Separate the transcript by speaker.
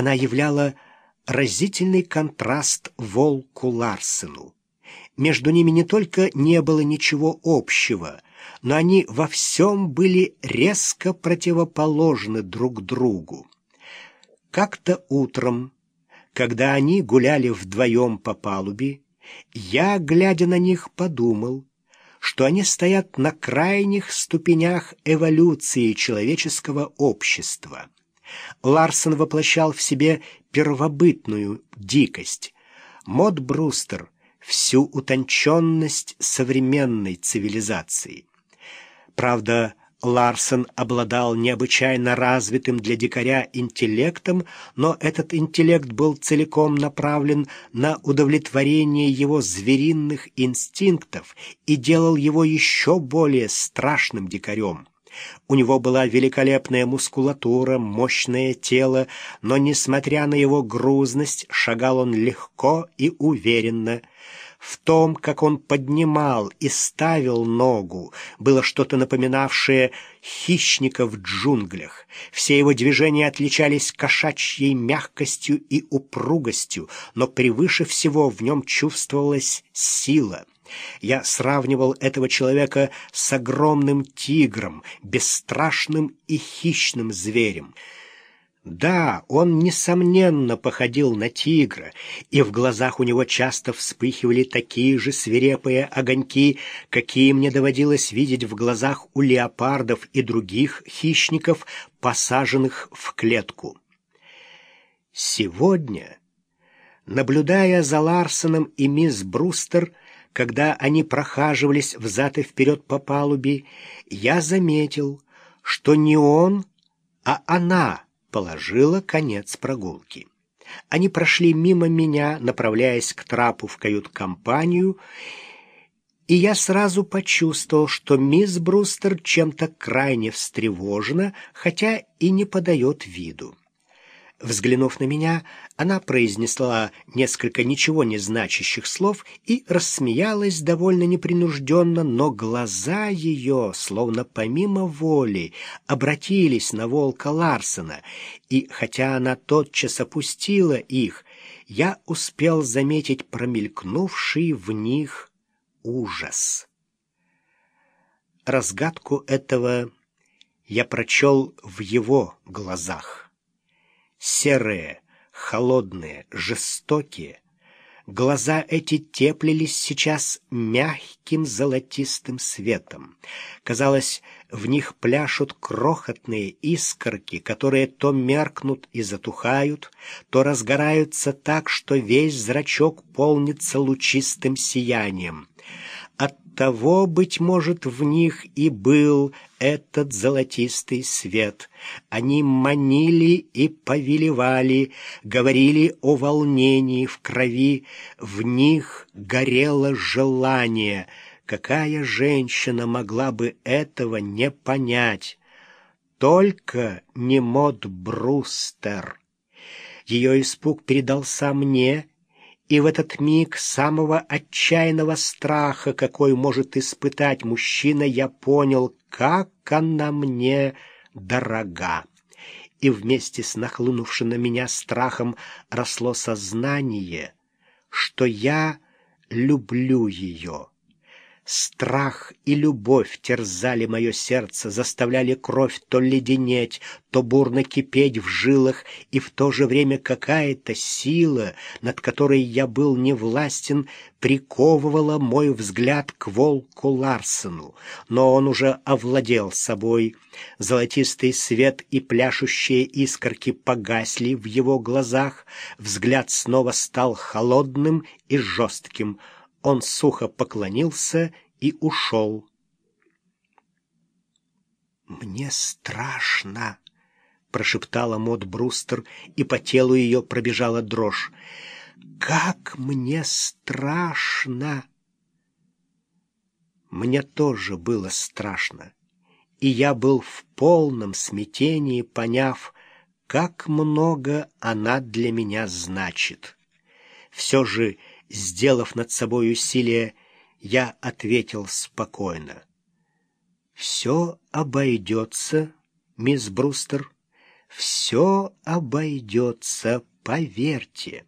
Speaker 1: Она являла разительный контраст волку Ларсену. Между ними не только не было ничего общего, но они во всем были резко противоположны друг другу. Как-то утром, когда они гуляли вдвоем по палубе, я, глядя на них, подумал, что они стоят на крайних ступенях эволюции человеческого общества. Ларсон воплощал в себе первобытную дикость. Мод Брустер — всю утонченность современной цивилизации. Правда, Ларсон обладал необычайно развитым для дикаря интеллектом, но этот интеллект был целиком направлен на удовлетворение его звериных инстинктов и делал его еще более страшным дикарем. У него была великолепная мускулатура, мощное тело, но, несмотря на его грузность, шагал он легко и уверенно. В том, как он поднимал и ставил ногу, было что-то напоминавшее хищника в джунглях. Все его движения отличались кошачьей мягкостью и упругостью, но превыше всего в нем чувствовалась сила. Я сравнивал этого человека с огромным тигром, бесстрашным и хищным зверем. Да, он, несомненно, походил на тигра, и в глазах у него часто вспыхивали такие же свирепые огоньки, какие мне доводилось видеть в глазах у леопардов и других хищников, посаженных в клетку. Сегодня, наблюдая за Ларсоном и мисс Брустер, когда они прохаживались взад и вперед по палубе, я заметил, что не он, а она положила конец прогулки. Они прошли мимо меня, направляясь к трапу в кают-компанию, и я сразу почувствовал, что мисс Брустер чем-то крайне встревожена, хотя и не подает виду. Взглянув на меня, она произнесла несколько ничего не значащих слов и рассмеялась довольно непринужденно, но глаза ее, словно помимо воли, обратились на волка Ларсена, и хотя она тотчас опустила их, я успел заметить промелькнувший в них ужас. Разгадку этого я прочел в его глазах серые, холодные, жестокие. Глаза эти теплились сейчас мягким золотистым светом. Казалось, в них пляшут крохотные искорки, которые то меркнут и затухают, то разгораются так, что весь зрачок полнится лучистым сиянием. Оттого, быть может, в них и был этот золотистый свет. Они манили и повелевали, говорили о волнении в крови, в них горело желание. Какая женщина могла бы этого не понять? Только не Мод Брустер. Ее испуг передался мне, и в этот миг самого отчаянного страха, какой может испытать мужчина, я понял, как она мне дорога. И вместе с нахлынувшим на меня страхом росло сознание, что я люблю ее. Страх и любовь терзали мое сердце, заставляли кровь то леденеть, то бурно кипеть в жилах, и в то же время какая-то сила, над которой я был невластен, приковывала мой взгляд к волку Ларсену, но он уже овладел собой. Золотистый свет и пляшущие искорки погасли в его глазах, взгляд снова стал холодным и жестким — он сухо поклонился и ушел. «Мне страшно!» — прошептала Мод Брустер, и по телу ее пробежала дрожь. «Как мне страшно!» Мне тоже было страшно, и я был в полном смятении, поняв, как много она для меня значит. Все же Сделав над собой усилие, я ответил спокойно. «Все обойдется, мисс Брустер. Все обойдется, поверьте.